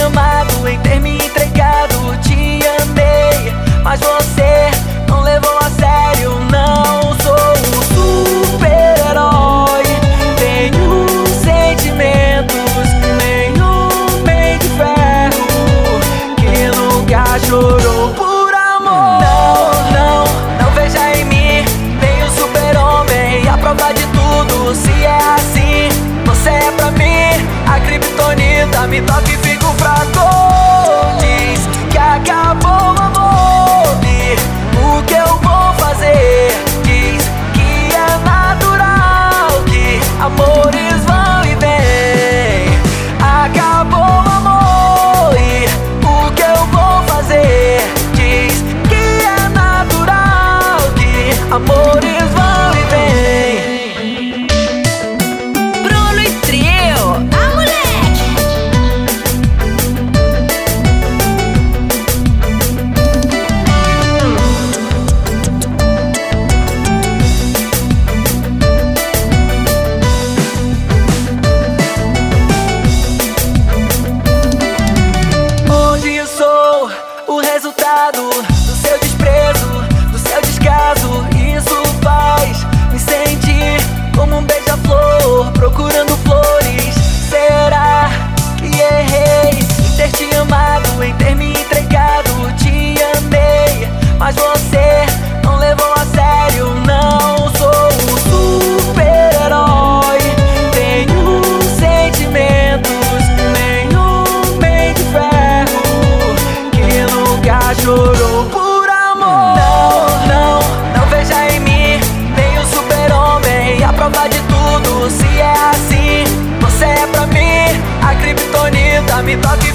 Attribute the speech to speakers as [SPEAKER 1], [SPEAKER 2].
[SPEAKER 1] amado, em ter me entregado, te amei, mas você não levou a sério, não sou um super-herói, tenho sentimentos, nenhum meio de ferro que nunca chorou. cansado do seu desprezo, do seu descaso. Isso faz me sentir como um beija-flor procurando flores. Será que errei em ter te amado, em ter me entregado? Te amei, mas você. já chorou por amor. Não, não, não veja em mim nem o super-homem. A prova de tudo, se é assim, você é pra mim. A criptonita me toca e